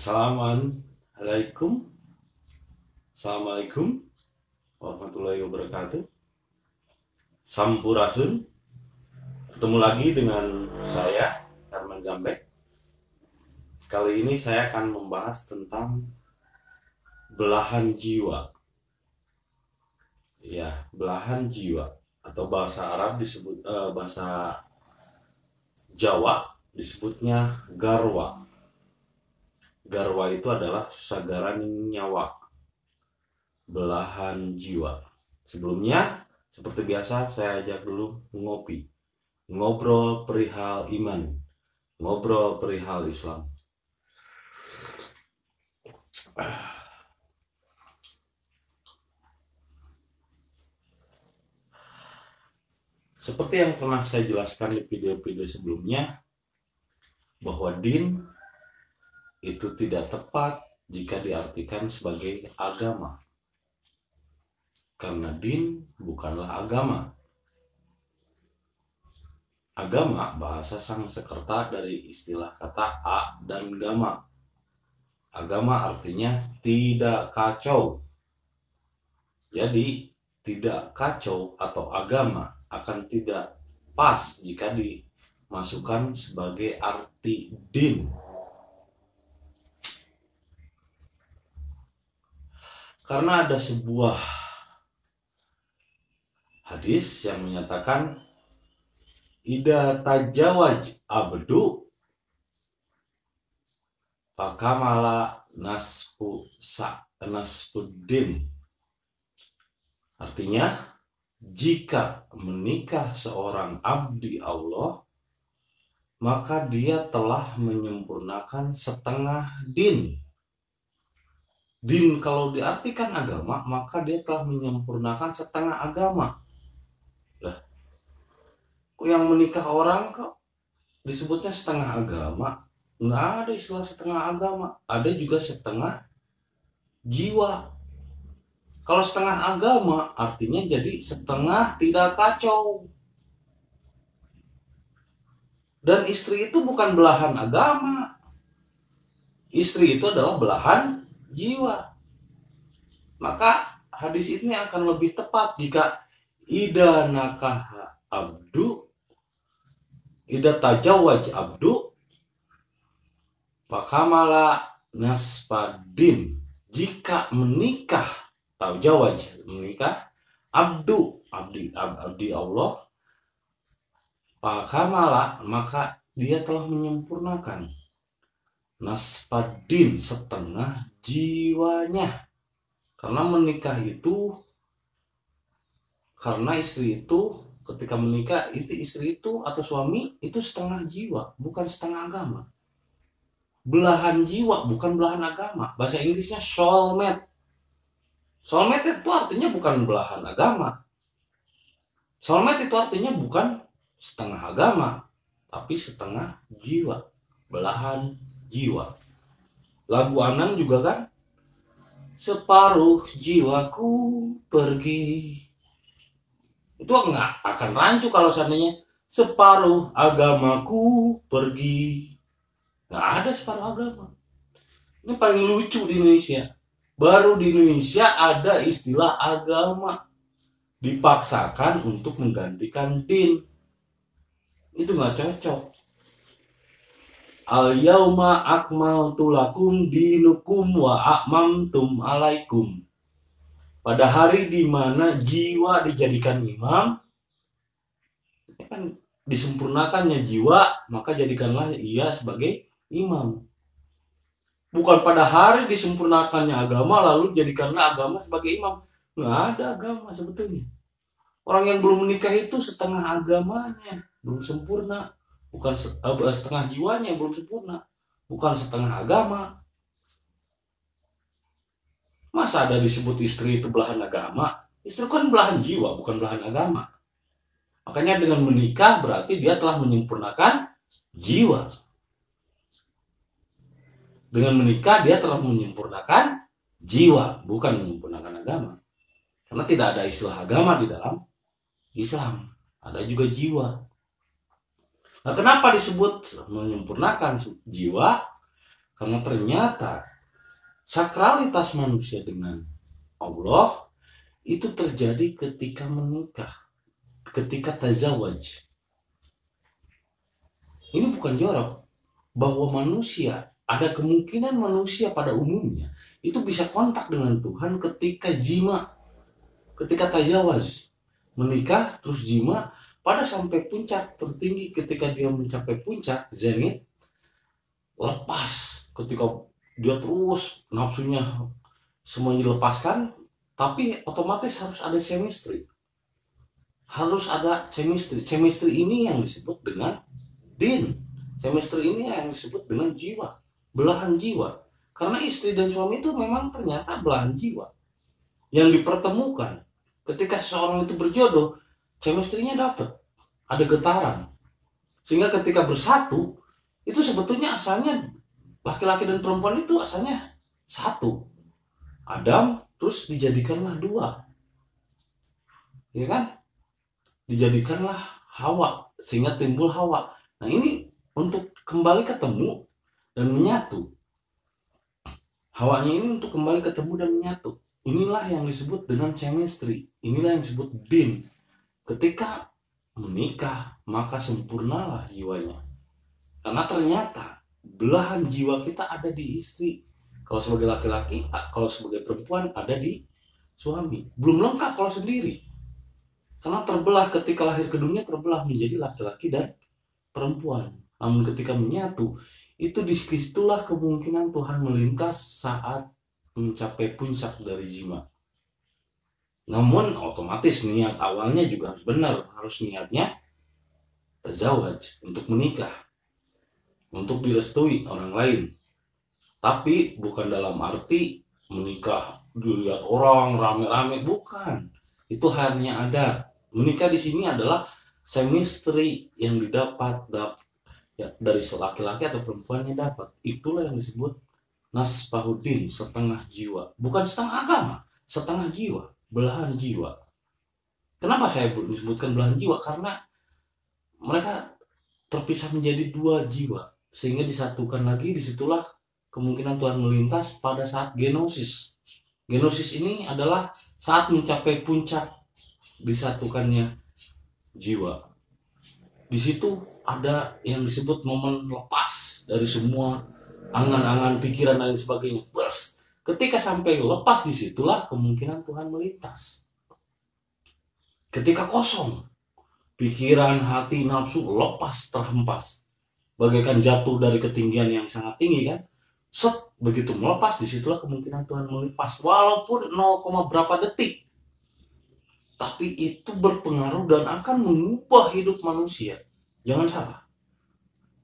Assalamualaikum. Assalamualaikum warahmatullahi wabarakatuh. Sampurasun. Ketemu lagi dengan saya Herman Zambek. Kali ini saya akan membahas tentang belahan jiwa. Ya, belahan jiwa atau bahasa Arab disebut eh, bahasa Jawa disebutnya garwa Garwa itu adalah sagaran nyawa, belahan jiwa. Sebelumnya, seperti biasa, saya ajak dulu ngopi, ngobrol perihal iman, ngobrol perihal Islam. Seperti yang pernah saya jelaskan di video-video sebelumnya, bahwa din itu tidak tepat jika diartikan sebagai agama. Karena din bukanlah agama. Agama bahasa sang sekerta dari istilah kata a dan gama. Agama artinya tidak kacau. Jadi tidak kacau atau agama akan tidak pas jika dimasukkan sebagai arti din Karena ada sebuah hadis yang menyatakan Ida tajawaj abdu pakamala nasfu sa nasfuddin Artinya jika menikah seorang abdi Allah maka dia telah menyempurnakan setengah din Din kalau diartikan agama, maka dia telah menyempurnakan setengah agama. Lah, yang menikah orang kok disebutnya setengah agama? Nggak ada istilah setengah agama. Ada juga setengah jiwa. Kalau setengah agama, artinya jadi setengah tidak kacau. Dan istri itu bukan belahan agama. Istri itu adalah belahan jiwa. Maka hadis ini akan lebih tepat jika ida nakah abdu ida tajawaj abdu pakamala naspadin jika menikah tajawaj menikah abdu abdi abdi Allah pakamala maka dia telah menyempurnakan naspadin setengah jiwanya. Karena menikah itu karena istri itu ketika menikah itu istri itu atau suami itu setengah jiwa bukan setengah agama. Belahan jiwa bukan belahan agama. Bahasa Inggrisnya soulmate. Soulmate itu artinya bukan belahan agama. Soulmate itu artinya bukan setengah agama tapi setengah jiwa. Belahan jiwa. Lagu Anang juga kan separuh jiwaku pergi. Itu enggak akan rancu kalau seandainya separuh agamaku pergi. Enggak ada separuh agama. Ini paling lucu di Indonesia. Baru di Indonesia ada istilah agama dipaksakan untuk menggantikan din. Itu nggak cocok. Al yauma akmaltu lakum dinukum wa akmamtum alaikum. Pada hari di mana jiwa dijadikan imam, kan disempurnakannya jiwa, maka jadikanlah ia sebagai imam. Bukan pada hari disempurnakannya agama, lalu jadikanlah agama sebagai imam. Nggak ada agama sebetulnya. Orang yang belum menikah itu setengah agamanya, belum sempurna bukan eh, setengah jiwanya yang belum sempurna. Bukan setengah agama. Masa ada disebut istri itu belahan agama? Istri kan belahan jiwa bukan belahan agama. Makanya dengan menikah berarti dia telah menyempurnakan jiwa. Dengan menikah dia telah menyempurnakan jiwa bukan menyempurnakan agama. Karena tidak ada istilah agama di dalam Islam. Ada juga jiwa Nah, kenapa disebut menyempurnakan jiwa? Karena ternyata sakralitas manusia dengan Allah itu terjadi ketika menikah, ketika tazawaj. Ini bukan jorok bahwa manusia ada kemungkinan manusia pada umumnya itu bisa kontak dengan Tuhan ketika jima, ketika tazawaj, menikah terus jima pada sampai puncak tertinggi ketika dia mencapai puncak zenit lepas. Ketika dia terus nafsunya semuanya dilepaskan tapi otomatis harus ada chemistry. Harus ada chemistry. Chemistry ini yang disebut dengan din. Chemistry ini yang disebut dengan jiwa. Belahan jiwa. Karena istri dan suami itu memang ternyata belahan jiwa. Yang dipertemukan. Ketika seseorang itu berjodoh chemistry-nya dapat ada getaran. Sehingga ketika bersatu itu sebetulnya asalnya laki-laki dan perempuan itu asalnya satu. Adam terus dijadikanlah dua. Ya kan? Dijadikanlah Hawa sehingga timbul Hawa. Nah ini untuk kembali ketemu dan menyatu. Hawanya ini untuk kembali ketemu dan menyatu. Inilah yang disebut dengan chemistry. Inilah yang disebut bin ketika menikah maka sempurnalah jiwanya karena ternyata belahan jiwa kita ada di istri kalau sebagai laki-laki, kalau sebagai perempuan ada di suami. Belum lengkap kalau sendiri. Karena terbelah ketika lahir ke dunia terbelah menjadi laki-laki dan perempuan. Namun ketika menyatu, itu di situlah kemungkinan Tuhan melintas saat mencapai puncak dari jima. Namun otomatis niat awalnya juga harus benar, harus niatnya terjawab untuk menikah, untuk direstui orang lain, tapi bukan dalam arti menikah dilihat orang rame-rame bukan. Itu hanya ada. Menikah di sini adalah semistri yang didapat dap, ya, dari laki-laki atau perempuan yang dapat. Itulah yang disebut nas pahudin setengah jiwa. Bukan setengah agama setengah jiwa belahan jiwa kenapa saya disebutkan belahan jiwa karena mereka terpisah menjadi dua jiwa sehingga disatukan lagi di situlah kemungkinan Tuhan melintas pada saat genosis. Genosis ini adalah saat mencapai puncak disatukannya jiwa. Di situ ada yang disebut momen lepas dari semua angan-angan pikiran dan lain sebagainya. Bers. Ketika sampai lepas di situlah kemungkinan Tuhan melintas. Ketika kosong, pikiran, hati, nafsu lepas terhempas. Bagaikan jatuh dari ketinggian yang sangat tinggi kan? Set begitu melepas di situlah kemungkinan Tuhan melepas walaupun 0, berapa detik. Tapi itu berpengaruh dan akan mengubah hidup manusia. Jangan salah.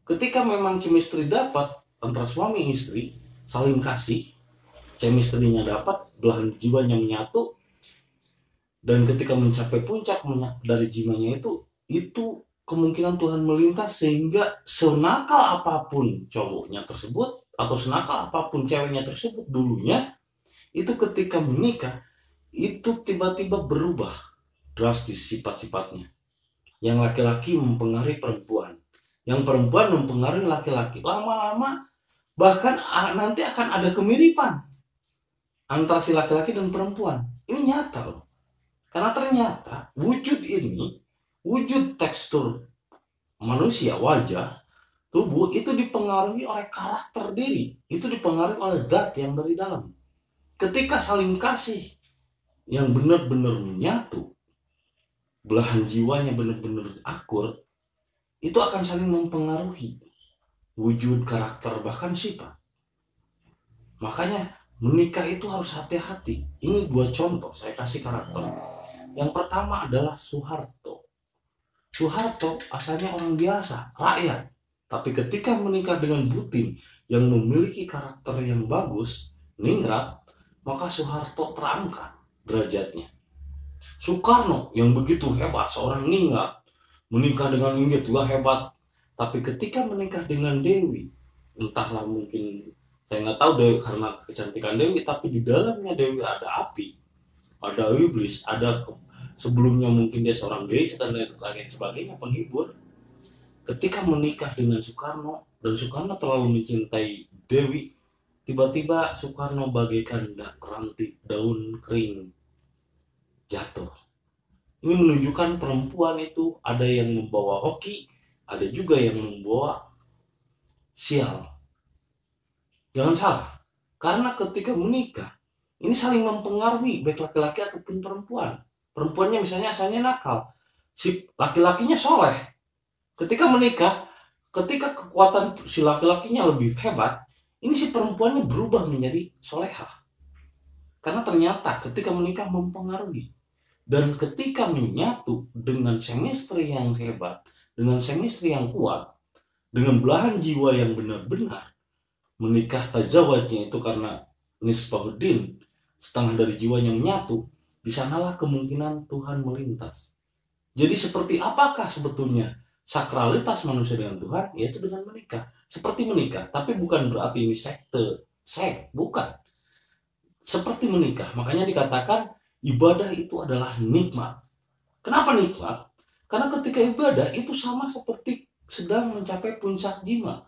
Ketika memang chemistry dapat antara suami istri saling kasih chemistry-nya dapat belahan jiwanya menyatu dan ketika mencapai puncak dari jiwanya itu itu kemungkinan Tuhan melintas sehingga senakal apa pun cowoknya tersebut atau senakal apa pun ceweknya tersebut dulunya itu ketika menikah itu tiba-tiba berubah drastis sifat-sifatnya. Yang laki-laki mempengaruhi perempuan yang perempuan mempengaruhi laki-laki. Lama-lama bahkan nanti akan ada kemiripan antara si laki-laki dan perempuan ini nyata loh karena ternyata wujud ini wujud tekstur manusia wajah tubuh itu dipengaruhi oleh karakter diri, itu dipengaruhi oleh zat yang dari dalam. Ketika saling kasih yang benar-benar menyatu, belahan jiwanya benar-benar akur, itu akan saling mempengaruhi wujud karakter bahkan sifat. Makanya menikah itu harus hati-hati. Ini dua contoh saya kasih karakter. Yang pertama adalah Soeharto. Soeharto asalnya orang biasa, rakyat tapi ketika menikah dengan Butin yang memiliki karakter yang bagus, ningrat, maka Soeharto terangkat derajatnya. Soekarno yang begitu hebat, seorang ningrat, menikah dengan Inggit juga hebat. Tapi ketika menikah dengan Dewi, entahlah mungkin saya nggak tahu Dewi karena kecantikan Dewi, tapi di dalamnya Dewi ada api, ada iblis, ada sebelumnya mungkin dia seorang dewi dan lain sebagainya penghibur ketika menikah dengan Soekarno dan Soekarno terlalu mencintai Dewi tiba-tiba Soekarno bagaikan rantik daun kering jatuh. Ini menunjukkan perempuan itu ada yang membawa hoki, ada juga yang membawa sial. Jangan salah, karena ketika menikah, ini saling mempengaruhi baik laki-laki ataupun perempuan. Perempuannya misalnya asalnya nakal, si laki-lakinya soleh. Ketika menikah, ketika kekuatan si laki-lakinya lebih hebat, ini si perempuannya berubah menjadi soleha. Karena ternyata ketika menikah mempengaruhi. Dan ketika menyatu dengan semestri yang hebat, dengan semestri yang kuat, dengan belahan jiwa yang benar-benar, menikah tajawatnya itu karena nisbahuddin, setengah dari jiwanya menyatu, di sanalah kemungkinan Tuhan melintas. Jadi seperti apakah sebetulnya sakralitas manusia dengan Tuhan? Yaitu dengan menikah seperti menikah, tapi bukan berarti ini sekte, sek, bukan. Seperti menikah, makanya dikatakan ibadah itu adalah nikmat. Kenapa nikmat? Karena ketika ibadah itu sama seperti sedang mencapai puncak jima.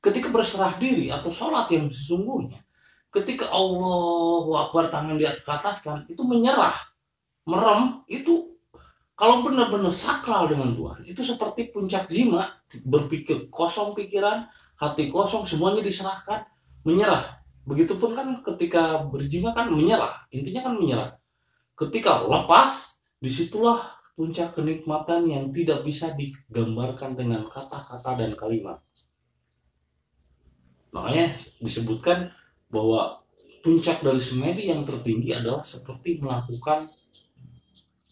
Ketika berserah diri atau sholat yang sesungguhnya, ketika Allah Akbar tangan di atas kan, itu menyerah, merem, itu kalau benar-benar sakral dengan Tuhan, itu seperti puncak zima, berpikir kosong pikiran, hati kosong, semuanya diserahkan, menyerah. Begitupun kan ketika berjima kan menyerah, intinya kan menyerah. Ketika lepas, di situlah puncak kenikmatan yang tidak bisa digambarkan dengan kata-kata dan kalimat. Makanya disebutkan bahwa puncak dari semedi yang tertinggi adalah seperti melakukan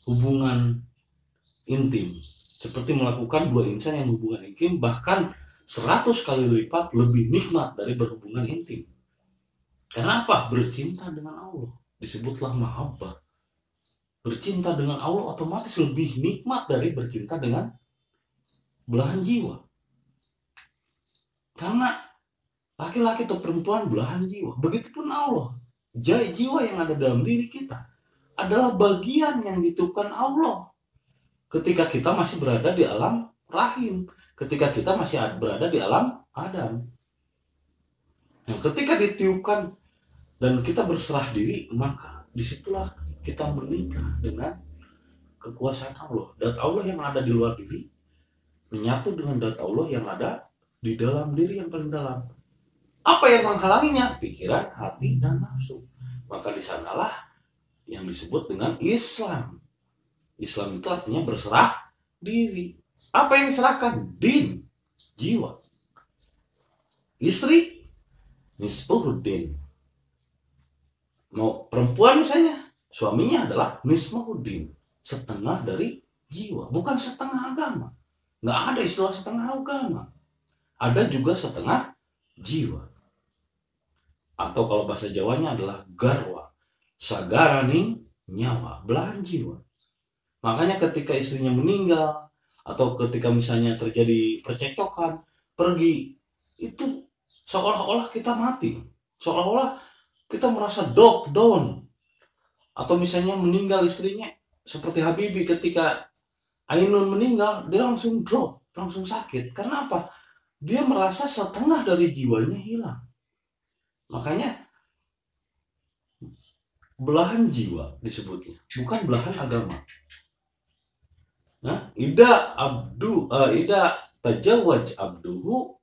hubungan intim. Seperti melakukan dua insan yang berhubungan intim bahkan seratus kali lipat lebih nikmat dari berhubungan intim. Karena apa? bercinta dengan Allah. Disebutlah mahabbah. Bercinta dengan Allah otomatis lebih nikmat dari bercinta dengan belahan jiwa. Karena laki-laki atau perempuan belahan jiwa begitupun Allah jiwa yang ada dalam diri kita adalah bagian yang ditutupkan Allah ketika kita masih berada di alam rahim, ketika kita masih berada di alam Adam. Nah, ketika ditiupkan dan kita berserah diri, maka di situlah kita menikah dengan kekuasaan Allah. Dat Allah yang ada di luar diri menyatu dengan dat Allah yang ada di dalam diri yang paling dalam. Apa yang menghalanginya? Pikiran, hati, dan nafsu. Maka di sanalah yang disebut dengan Islam. Islam itu artinya berserah diri. Apa yang diserahkan? Din, jiwa. Istri, nisbuhuddin. Mau perempuan misalnya, suaminya adalah nisbuhuddin. Setengah dari jiwa, bukan setengah agama. Nggak ada istilah setengah agama. Ada juga setengah jiwa. Atau kalau bahasa Jawanya adalah garwa. Sagarani nyawa, belahan jiwa. Makanya ketika istrinya meninggal atau ketika misalnya terjadi percekcokan, pergi itu seolah-olah kita mati. Seolah-olah kita merasa dog down. Atau misalnya meninggal istrinya seperti Habibi ketika Ainun meninggal, dia langsung drop, langsung sakit. Karena apa? Dia merasa setengah dari jiwanya hilang. Makanya belahan jiwa disebutnya, bukan belahan agama. Nah, ida abdu uh, ida tajawaj abduhu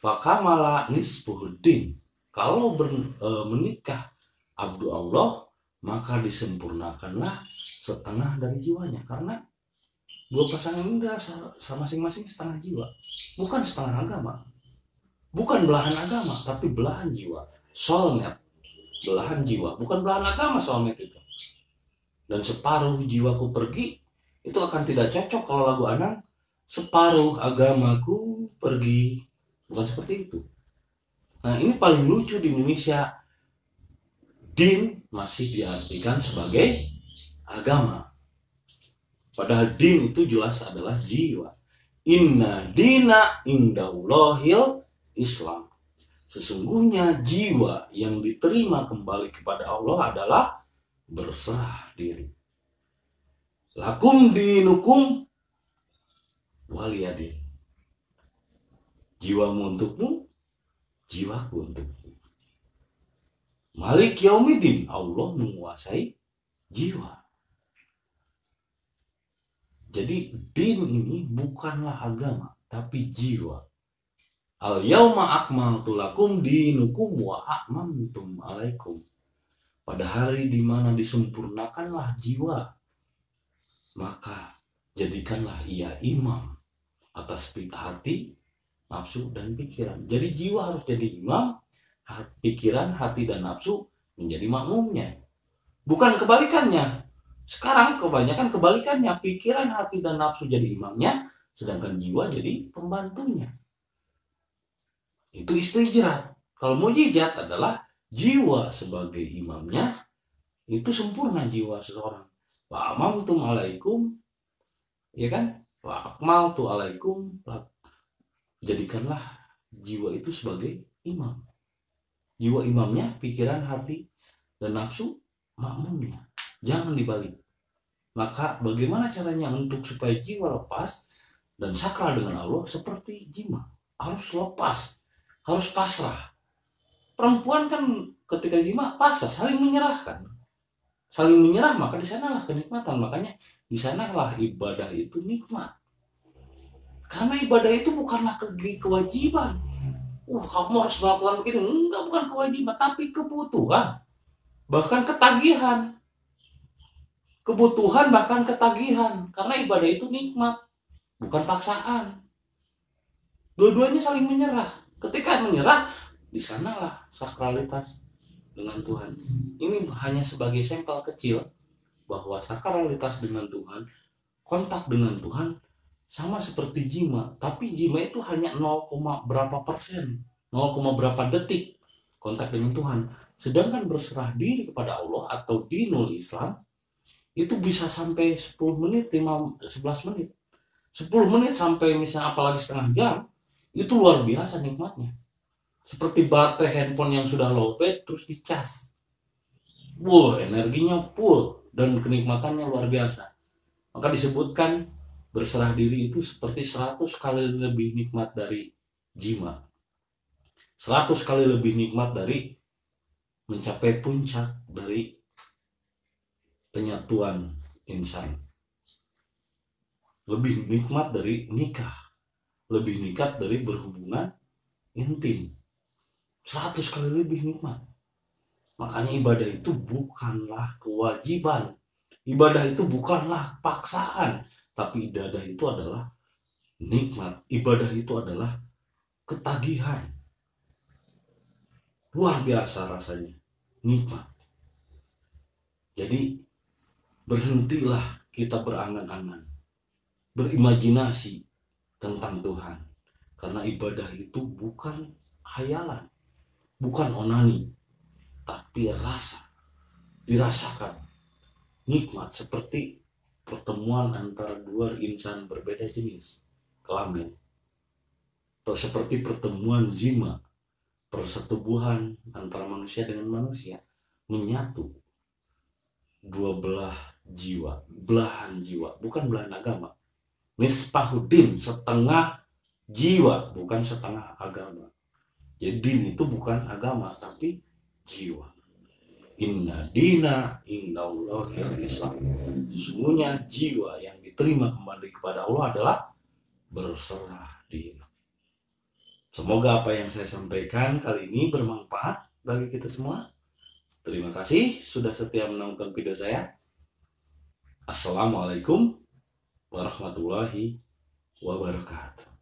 fakamala nisbuhuddin. Kalau ber, uh, menikah abdu Allah, maka disempurnakanlah setengah dari jiwanya karena dua pasangan ini adalah masing-masing setengah jiwa, bukan setengah agama. Bukan belahan agama, tapi belahan jiwa. Soulmate, belahan jiwa, bukan belahan agama soulmate itu. Dan separuh jiwaku pergi, itu akan tidak cocok kalau lagu Anang. Separuh agamaku pergi. Bukan seperti itu. Nah ini paling lucu di Indonesia. Din masih diartikan sebagai agama. Padahal din itu jelas adalah jiwa. Inna dina indaulohil Islam sesungguhnya jiwa yang diterima kembali kepada Allah adalah berserah diri lakum dinukum waliyadin jiwamu untukmu jiwaku untukmu. Malik Yaumidin, Allah menguasai jiwa. Jadi din ini bukanlah agama, tapi jiwa. Al yauma akmaltu lakum dinukum wa akmamtum alaikum. Pada hari di mana disempurnakanlah jiwa, maka jadikanlah ia imam atas hati, nafsu, dan pikiran. Jadi jiwa harus jadi imam, pikiran, hati, dan nafsu menjadi makmumnya. Bukan kebalikannya. Sekarang kebanyakan kebalikannya, pikiran, hati, dan nafsu jadi imamnya, sedangkan jiwa jadi pembantunya. Itu istijrat. Kalau mujizat adalah jiwa sebagai imamnya, itu sempurna jiwa seseorang. Wa amamtum alaikum, ya kan? Wa akmaltu alaikum, jadikanlah jiwa itu sebagai imam. Jiwa imamnya, pikiran, hati, dan nafsu makmumnya. Jangan dibalik. Maka bagaimana caranya untuk supaya jiwa lepas dan sakral dengan Allah seperti jima. Harus lepas, harus pasrah. Perempuan kan ketika jima pasrah, saling menyerahkan. Saling menyerah maka di sanalah kenikmatan. Makanya di sanalah ibadah itu nikmat. Karena ibadah itu bukanlah ke kewajiban. Uh, kamu harus melakukan begini. Enggak, bukan kewajiban, tapi kebutuhan. Bahkan ketagihan kebutuhan bahkan ketagihan karena ibadah itu nikmat bukan paksaan dua-duanya saling menyerah ketika menyerah di sanalah sakralitas dengan Tuhan. Ini hanya sebagai sampel kecil bahwa sakralitas dengan Tuhan kontak dengan Tuhan sama seperti jima. Tapi jima itu hanya 0, berapa persen 0, berapa detik kontak dengan Tuhan. Sedangkan berserah diri kepada Allah atau dinul Islam itu bisa sampai 10 menit 5, 11 menit. 10 menit sampai misalnya apalagi setengah jam itu luar biasa nikmatnya seperti baterai handphone yang sudah low lowbat terus dicas wow energinya full dan kenikmatannya luar biasa maka disebutkan berserah diri itu seperti 100 kali lebih nikmat dari jima 100 kali lebih nikmat dari mencapai puncak dari penyatuan insan. Lebih nikmat dari nikah. Lebih nikmat dari berhubungan intim. Seratus kali lebih nikmat. Makanya ibadah itu bukanlah kewajiban. Ibadah itu bukanlah paksaan. Tapi ibadah itu adalah nikmat. Ibadah itu adalah ketagihan. Luar biasa rasanya. Nikmat. Jadi berhentilah kita berangan-angan, berimajinasi tentang Tuhan. Karena ibadah itu bukan hayalan, bukan onani, tapi rasa, dirasakan. Nikmat seperti pertemuan antara dua insan berbeda jenis, kelamin. Atau seperti pertemuan zima, persetubuhan antara manusia dengan manusia, menyatu dua belah jiwa, belahan jiwa, bukan belahan agama. Nispahuddin, setengah jiwa, bukan setengah agama. Jadi din itu bukan agama, tapi jiwa. Inna dina inna Allah Islam. Sesungguhnya jiwa yang diterima kembali kepada Allah adalah berserah diri. Semoga apa yang saya sampaikan kali ini bermanfaat bagi kita semua. Terima kasih sudah setia menonton video saya. Assalamualaikum warahmatullahi wabarakatuh.